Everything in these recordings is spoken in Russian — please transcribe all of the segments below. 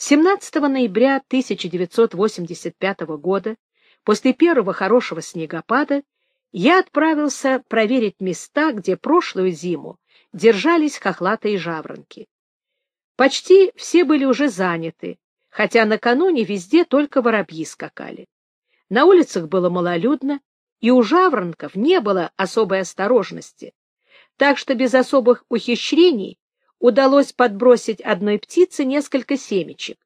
17 ноября 1985 года, после первого хорошего снегопада, я отправился проверить места, где прошлую зиму держались хохлатые жаворонки. Почти все были уже заняты, хотя накануне везде только воробьи скакали. На улицах было малолюдно, и у жаворонков не было особой осторожности, так что без особых ухищрений удалось подбросить одной птице несколько семечек.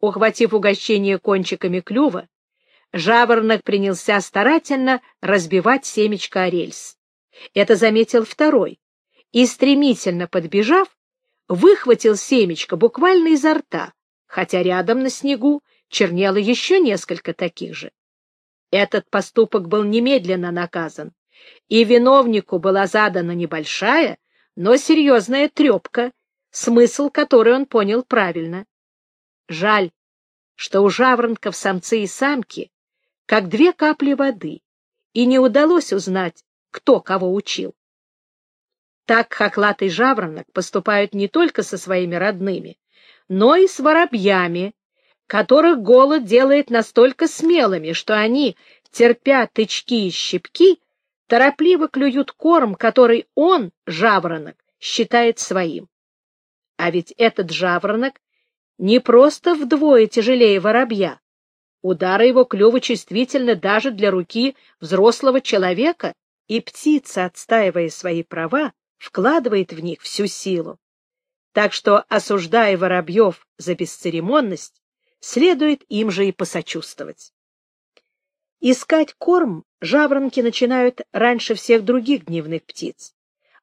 Ухватив угощение кончиками клюва, жаворонок принялся старательно разбивать семечко о рельс. Это заметил второй, и, стремительно подбежав, выхватил семечко буквально изо рта, хотя рядом на снегу чернело еще несколько таких же. Этот поступок был немедленно наказан, и виновнику была задана небольшая, но серьезная трепка, смысл которой он понял правильно. Жаль, что у жаворонков самцы и самки как две капли воды, и не удалось узнать, кто кого учил. Так хохлатый жаворонок поступают не только со своими родными, но и с воробьями, которых голод делает настолько смелыми, что они, терпя тычки и щипки, торопливо клюют корм, который он, жаворонок, считает своим. А ведь этот жаворонок не просто вдвое тяжелее воробья. Удары его клюва чувствительны даже для руки взрослого человека, и птица, отстаивая свои права, вкладывает в них всю силу. Так что, осуждая воробьев за бесцеремонность, следует им же и посочувствовать. Искать корм жаворонки начинают раньше всех других дневных птиц,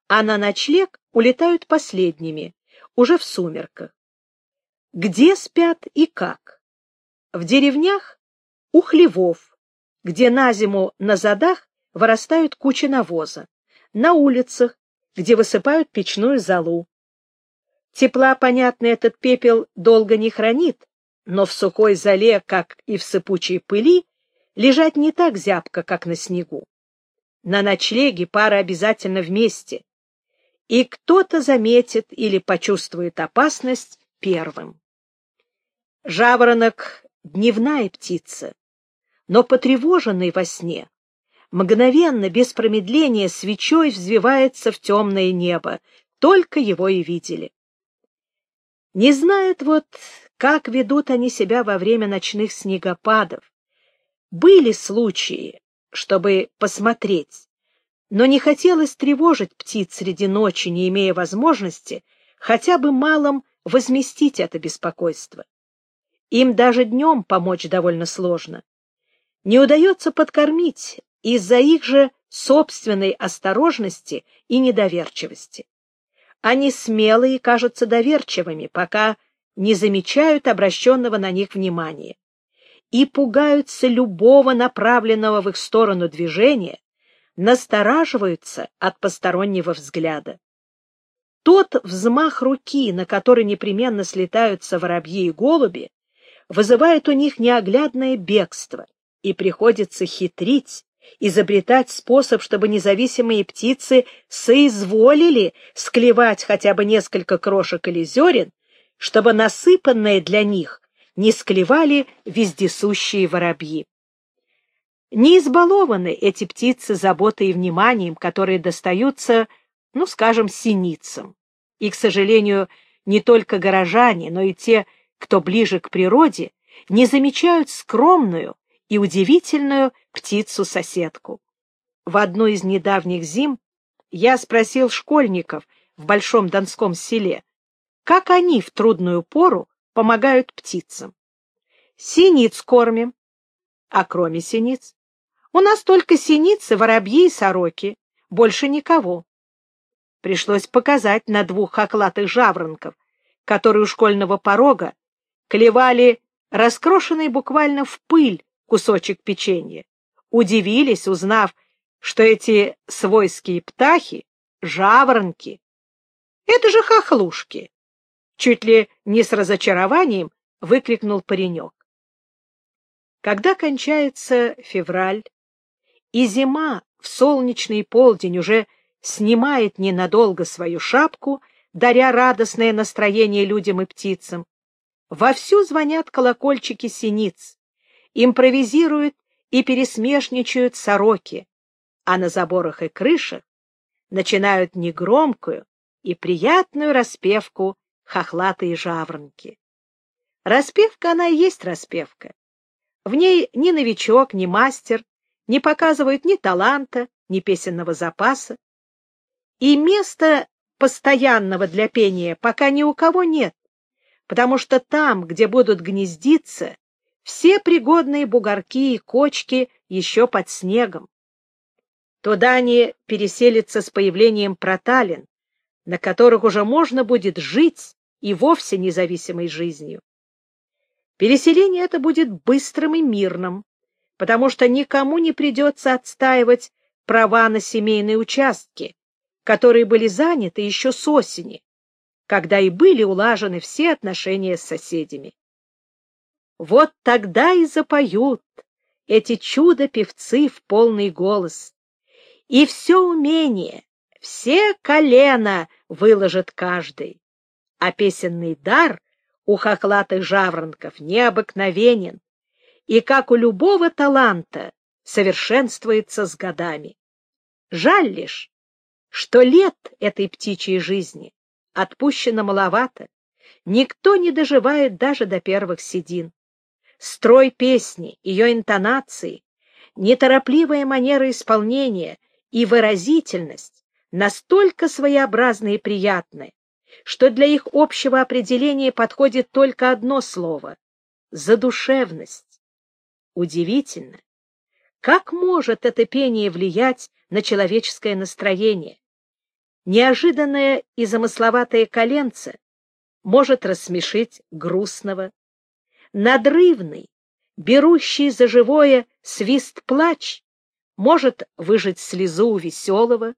а на ночлег улетают последними, уже в сумерках. Где спят и как? В деревнях у хлевов, где на зиму на задах вырастают кучи навоза, на улицах, где высыпают печную золу. Тепла, понятно, этот пепел долго не хранит, но в сухой золе, как и в сыпучей пыли, лежать не так зябко, как на снегу. На ночлеге пара обязательно вместе, и кто-то заметит или почувствует опасность первым. Жаворонок — дневная птица, но потревоженный во сне, мгновенно, без промедления, свечой взвивается в темное небо, только его и видели. Не знают вот, как ведут они себя во время ночных снегопадов. Были случаи, чтобы посмотреть, но не хотелось тревожить птиц среди ночи, не имея возможности хотя бы малым возместить это беспокойство. Им даже днем помочь довольно сложно. Не удается подкормить из-за их же собственной осторожности и недоверчивости. Они смелые кажутся доверчивыми, пока не замечают обращенного на них внимания, и пугаются любого направленного в их сторону движения, настораживаются от постороннего взгляда. Тот взмах руки, на который непременно слетаются воробьи и голуби, вызывает у них неоглядное бегство, и приходится хитрить, изобретать способ, чтобы независимые птицы соизволили склевать хотя бы несколько крошек или зерен, чтобы насыпанное для них не склевали вездесущие воробьи. Не избалованы эти птицы заботой и вниманием, которые достаются, ну, скажем, синицам. И, к сожалению, не только горожане, но и те, кто ближе к природе, не замечают скромную и удивительную птицу-соседку. В одну из недавних зим я спросил школьников в Большом Донском селе, как они в трудную пору помогают птицам. Синиц кормим. А кроме синиц? У нас только синицы, воробьи и сороки. Больше никого. Пришлось показать на двух хохлатых жаворонков, которые у школьного порога клевали раскрошенный буквально в пыль кусочек печенья. Удивились, узнав, что эти свойские птахи — жаворонки. Это же хохлушки. Чуть ли не с разочарованием выкрикнул паренек. Когда кончается февраль, и зима в солнечный полдень уже снимает ненадолго свою шапку, даря радостное настроение людям и птицам, Вовсю звонят колокольчики синиц, импровизируют и пересмешничают сороки, а на заборах и крышах начинают негромкую и приятную распевку хохлатые жаворонки. Распевка она и есть распевка. В ней ни новичок, ни мастер не показывают ни таланта, ни песенного запаса. И места постоянного для пения пока ни у кого нет, потому что там, где будут гнездиться, все пригодные бугорки и кочки еще под снегом. Туда они переселятся с появлением проталин, на которых уже можно будет жить и вовсе независимой жизнью. Переселение это будет быстрым и мирным, потому что никому не придется отстаивать права на семейные участки, которые были заняты еще с осени, когда и были улажены все отношения с соседями. Вот тогда и запоют эти чудо-певцы в полный голос, и все умение, все колено выложит каждый, а песенный дар у хохлатых жаворонков необыкновенен, и, как у любого таланта, совершенствуется с годами. Жаль лишь, что лет этой птичьей жизни отпущено маловато, никто не доживает даже до первых седин. Строй песни, ее интонации, неторопливая манера исполнения и выразительность настолько своеобразны и приятны, что для их общего определения подходит только одно слово — задушевность. Удивительно, как может это пение влиять на человеческое настроение? Неожиданное и замысловатое коленце может рассмешить грустного. Надрывный, берущий за живое свист-плач может выжать слезу у веселого.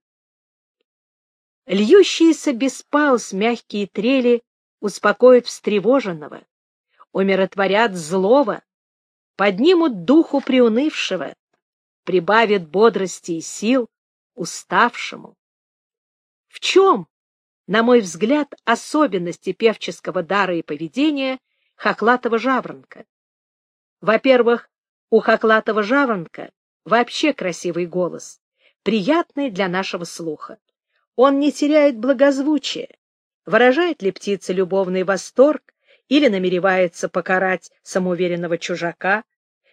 Льющиеся без пауз мягкие трели успокоят встревоженного, умиротворят злого, поднимут духу приунывшего, прибавят бодрости и сил уставшему. В чем, на мой взгляд, особенности певческого дара и поведения хохлатого жаворонка? Во-первых, у хохлатого жаворонка вообще красивый голос, приятный для нашего слуха. Он не теряет благозвучия. Выражает ли птица любовный восторг или намеревается покарать самоуверенного чужака?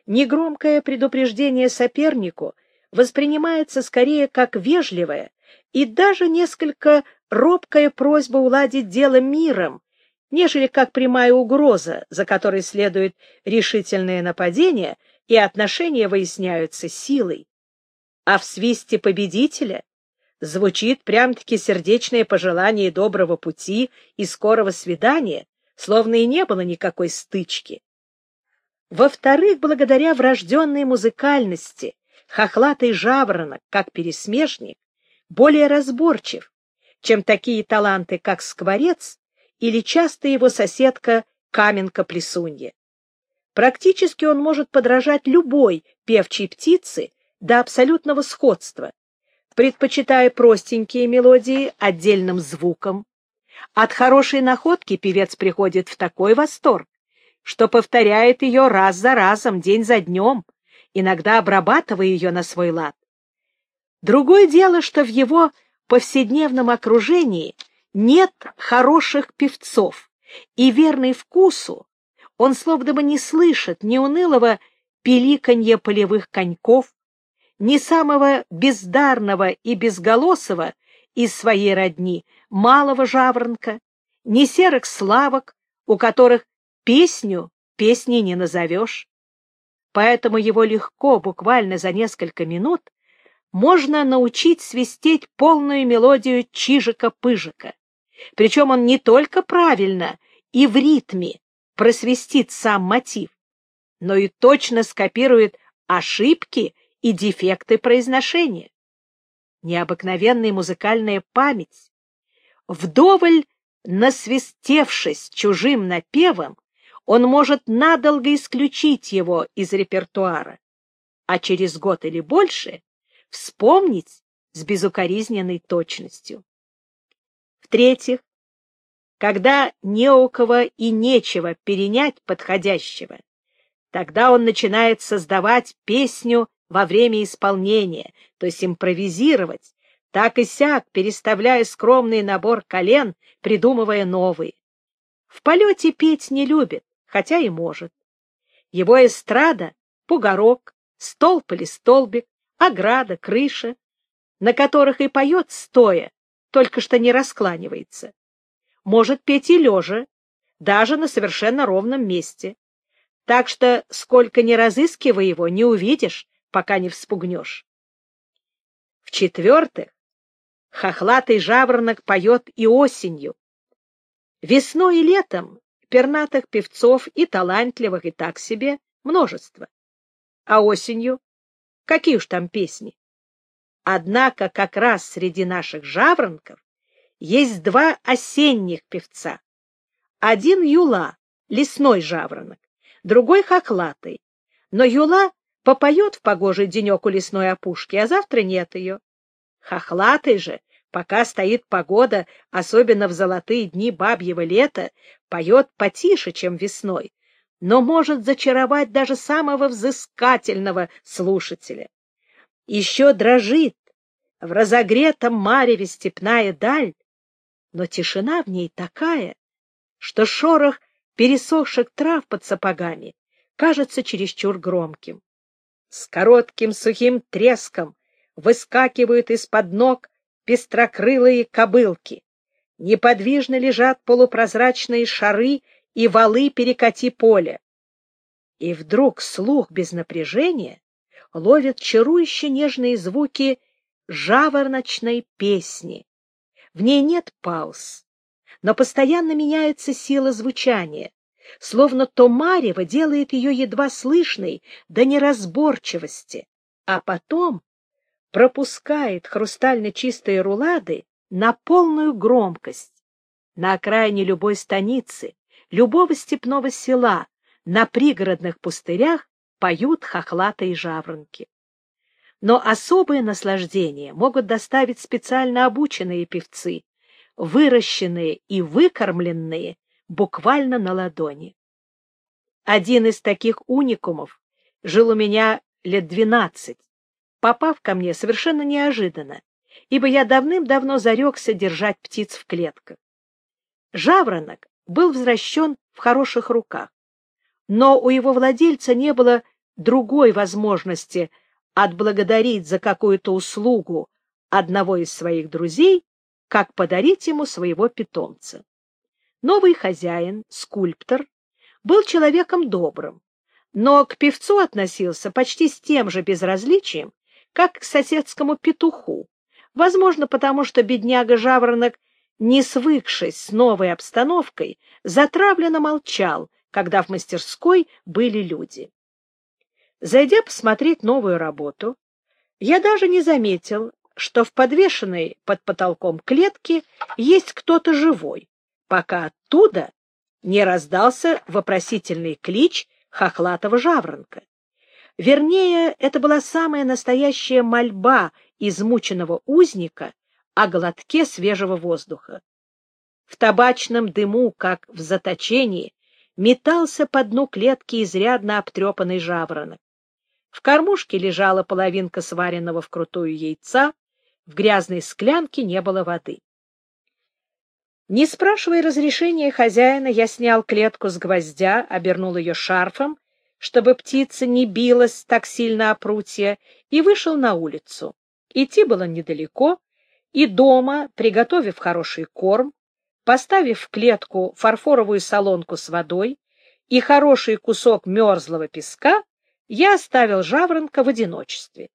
Негромкое предупреждение сопернику воспринимается скорее как вежливое и даже несколько робкая просьба уладить дело миром, нежели как прямая угроза, за которой следует решительное нападение, и отношения выясняются силой. А в свисте победителя звучит прям-таки сердечное пожелание доброго пути и скорого свидания, словно и не было никакой стычки. Во-вторых, благодаря врожденной музыкальности, хохлатый жаворонок, как пересмешник, более разборчив, чем такие таланты, как скворец или часто его соседка Каменка-плесунья. Практически он может подражать любой певчей птице до абсолютного сходства, предпочитая простенькие мелодии отдельным звуком. От хорошей находки певец приходит в такой восторг, что повторяет ее раз за разом, день за днем, иногда обрабатывая ее на свой лад. Другое дело, что в его повседневном окружении нет хороших певцов, и верный вкусу он словно бы не слышит ни унылого пеликанья полевых коньков, ни самого бездарного и безголосого из своей родни малого жаворонка, ни серых славок, у которых песню песней не назовешь. Поэтому его легко, буквально за несколько минут, можно научить свистеть полную мелодию чижика-пыжика. Причем он не только правильно и в ритме просвистит сам мотив, но и точно скопирует ошибки и дефекты произношения. Необыкновенная музыкальная память. Вдоволь насвистевшись чужим напевом, он может надолго исключить его из репертуара, а через год или больше вспомнить с безукоризненной точностью. В-третьих, когда не у кого и нечего перенять подходящего. Тогда он начинает создавать песню во время исполнения, то есть импровизировать, так и сяк, переставляя скромный набор колен, придумывая новые. В полете петь не любит, хотя и может. Его эстрада — пугорок, столб или столбик, ограда, крыша, на которых и поет стоя, только что не раскланивается. Может петь и лежа, даже на совершенно ровном месте. Так что, сколько ни разыскивай его, не увидишь, пока не вспугнешь. В-четвертых, хохлатый жаворонок поет и осенью. Весной и летом пернатых певцов и талантливых, и так себе множество. А осенью? Какие уж там песни? Однако как раз среди наших жаворонков есть два осенних певца. Один Юла, лесной жаворонок, другой хохлатый. Но Юла попоет в погожий денек у лесной опушки, а завтра нет ее. Хохлатый же, пока стоит погода, особенно в золотые дни бабьего лета, поет потише, чем весной, но может зачаровать даже самого взыскательного слушателя еще дрожит в разогретом мареве степная даль, но тишина в ней такая, что шорох пересохших трав под сапогами кажется чересчур громким. С коротким сухим треском выскакивают из-под ног пестрокрылые кобылки. Неподвижно лежат полупрозрачные шары и валы перекати поля. И вдруг слух без напряжения ловит чарующе нежные звуки жавороночной песни. В ней нет пауз, но постоянно меняется сила звучания, словно то марево делает ее едва слышной до неразборчивости, а потом пропускает хрустально чистые рулады на полную громкость. На окраине любой станицы, любого степного села, на пригородных пустырях поют хохлатые жаворонки. Но особое наслаждение могут доставить специально обученные певцы, выращенные и выкормленные буквально на ладони. Один из таких уникумов жил у меня лет двенадцать, попав ко мне совершенно неожиданно, ибо я давным-давно зарекся держать птиц в клетках. Жаворонок был возвращен в хороших руках, но у его владельца не было другой возможности отблагодарить за какую-то услугу одного из своих друзей, как подарить ему своего питомца. Новый хозяин, скульптор, был человеком добрым, но к певцу относился почти с тем же безразличием, как к соседскому петуху, возможно, потому что бедняга-жаворонок, не свыкшись с новой обстановкой, затравленно молчал, когда в мастерской были люди. Зайдя посмотреть новую работу, я даже не заметил, что в подвешенной под потолком клетке есть кто-то живой, пока оттуда не раздался вопросительный клич хохлатого жаворонка. Вернее, это была самая настоящая мольба измученного узника о глотке свежего воздуха. В табачном дыму, как в заточении, метался по дну клетки изрядно обтрепанный жаворонок. В кормушке лежала половинка сваренного вкрутую яйца, в грязной склянке не было воды. Не спрашивая разрешения хозяина, я снял клетку с гвоздя, обернул ее шарфом, чтобы птица не билась так сильно о прутья, и вышел на улицу. Идти было недалеко, и дома, приготовив хороший корм, поставив в клетку фарфоровую солонку с водой и хороший кусок мерзлого песка, я оставил жаворонка в одиночестве.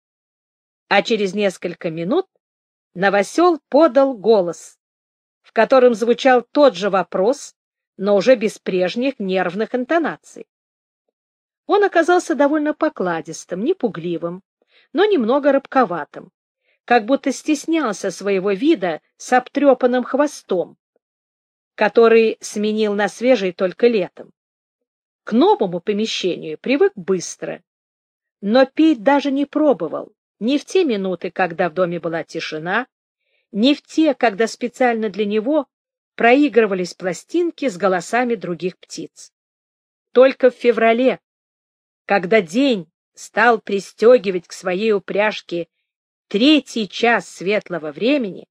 А через несколько минут новосел подал голос, котором звучал тот же вопрос, но уже без прежних нервных интонаций. Он оказался довольно покладистым, непугливым, но немного рабковатым, как будто стеснялся своего вида с обтрепанным хвостом, который сменил на свежий только летом. К новому помещению привык быстро, но петь даже не пробовал, ни в те минуты, когда в доме была тишина, ни в те, когда специально для него проигрывались пластинки с голосами других птиц. Только в феврале, когда день стал пристегивать к своей упряжке третий час светлого времени,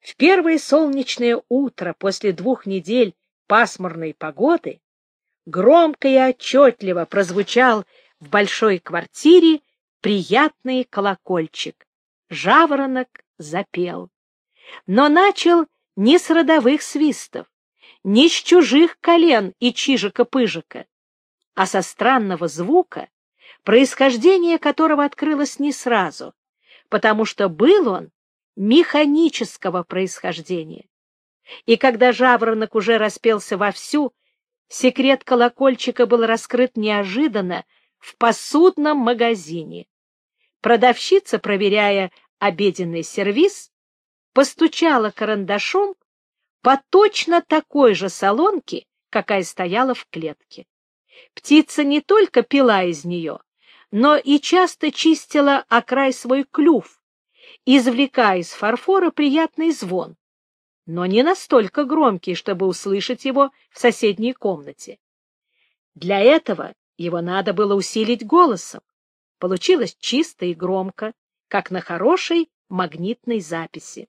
в первое солнечное утро после двух недель пасмурной погоды громко и отчетливо прозвучал в большой квартире приятный колокольчик. Жаворонок запел. Но начал не с родовых свистов, не с чужих колен и чижика-пыжика, а со странного звука, происхождение которого открылось не сразу, потому что был он механического происхождения. И когда жаворонок уже распелся вовсю, секрет колокольчика был раскрыт неожиданно в посудном магазине. Продавщица, проверяя обеденный сервиз, постучала карандашом по точно такой же солонке, какая стояла в клетке. Птица не только пила из нее, но и часто чистила о свой клюв, извлекая из фарфора приятный звон, но не настолько громкий, чтобы услышать его в соседней комнате. Для этого его надо было усилить голосом. Получилось чисто и громко, как на хорошей магнитной записи.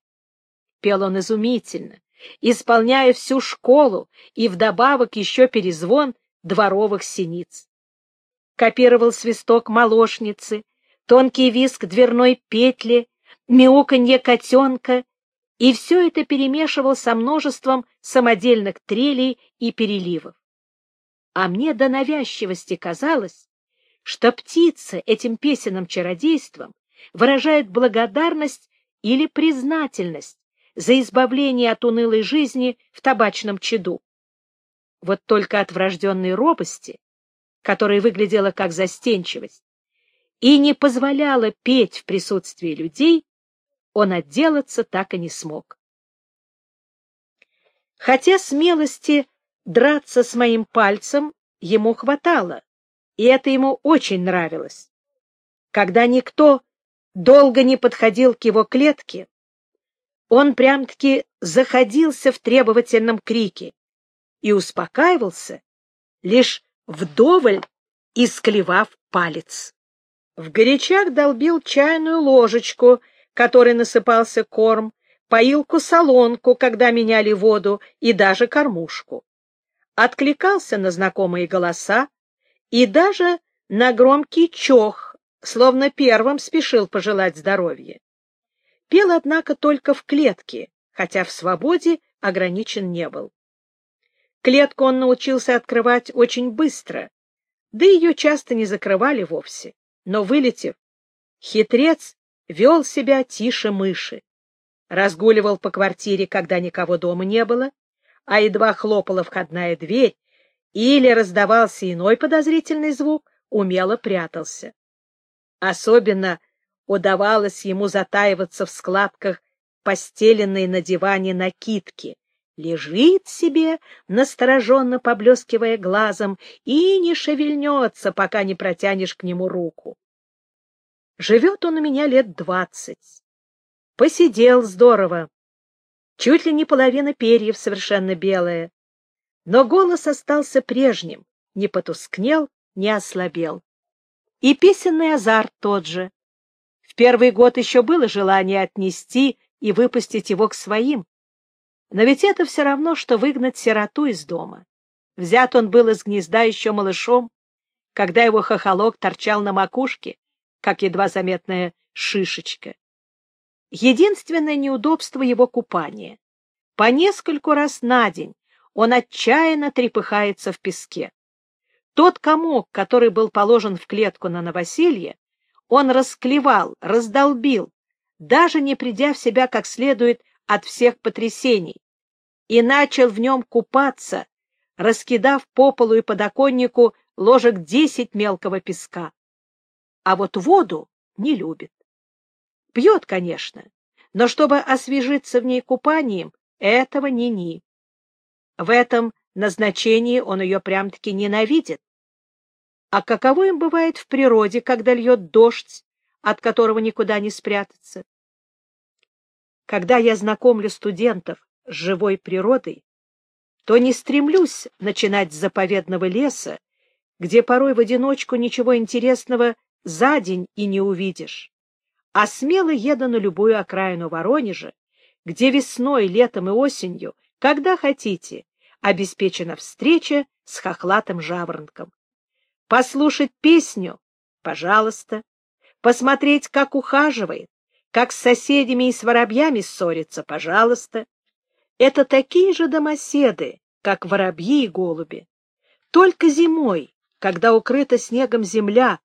Пел он изумительно, исполняя всю школу и вдобавок еще перезвон дворовых синиц. Копировал свисток молочницы, тонкий виск дверной петли, мяуканье котенка и все это перемешивал со множеством самодельных трелей и переливов. А мне до навязчивости казалось, что птица этим песенным чародейством выражает благодарность или признательность за избавление от унылой жизни в табачном чаду. Вот только от врожденной робости, которая выглядела как застенчивость, и не позволяла петь в присутствии людей, он отделаться так и не смог. Хотя смелости драться с моим пальцем ему хватало, и это ему очень нравилось. Когда никто долго не подходил к его клетке, он прям-таки заходился в требовательном крике и успокаивался, лишь вдоволь исклевав палец. В горячах долбил чайную ложечку — которой насыпался корм, поилку-солонку, когда меняли воду, и даже кормушку. Откликался на знакомые голоса и даже на громкий чох, словно первым спешил пожелать здоровья. Пел, однако, только в клетке, хотя в свободе ограничен не был. Клетку он научился открывать очень быстро, да ее часто не закрывали вовсе. Но, вылетев, хитрец вел себя тише мыши. Разгуливал по квартире, когда никого дома не было, а едва хлопала входная дверь или раздавался иной подозрительный звук, умело прятался. Особенно удавалось ему затаиваться в складках постеленной на диване накидки. Лежит себе, настороженно поблескивая глазом, и не шевельнется, пока не протянешь к нему руку. Живет он у меня лет двадцать. Посидел здорово. Чуть ли не половина перьев совершенно белая. Но голос остался прежним, не потускнел, не ослабел. И песенный азарт тот же. В первый год еще было желание отнести и выпустить его к своим. Но ведь это все равно, что выгнать сироту из дома. Взят он был из гнезда еще малышом, когда его хохолок торчал на макушке, как едва заметная шишечка. Единственное неудобство его купания. По нескольку раз на день он отчаянно трепыхается в песке. Тот комок, который был положен в клетку на новоселье, он расклевал, раздолбил, даже не придя в себя как следует от всех потрясений, и начал в нем купаться, раскидав по полу и подоконнику ложек десять мелкого песка а вот воду не любит. Пьет, конечно, но чтобы освежиться в ней купанием, этого ни-ни. В этом назначении он ее прям-таки ненавидит. А каково им бывает в природе, когда льет дождь, от которого никуда не спрятаться? Когда я знакомлю студентов с живой природой, то не стремлюсь начинать с заповедного леса, где порой в одиночку ничего интересного за день и не увидишь, а смело еду на любую окраину Воронежа, где весной, летом и осенью, когда хотите, обеспечена встреча с хохлатым жаворонком. Послушать песню? Пожалуйста. Посмотреть, как ухаживает, как с соседями и с воробьями ссорится? Пожалуйста. Это такие же домоседы, как воробьи и голуби. Только зимой, когда укрыта снегом земля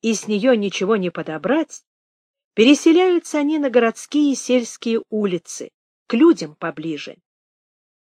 и с нее ничего не подобрать, переселяются они на городские и сельские улицы, к людям поближе.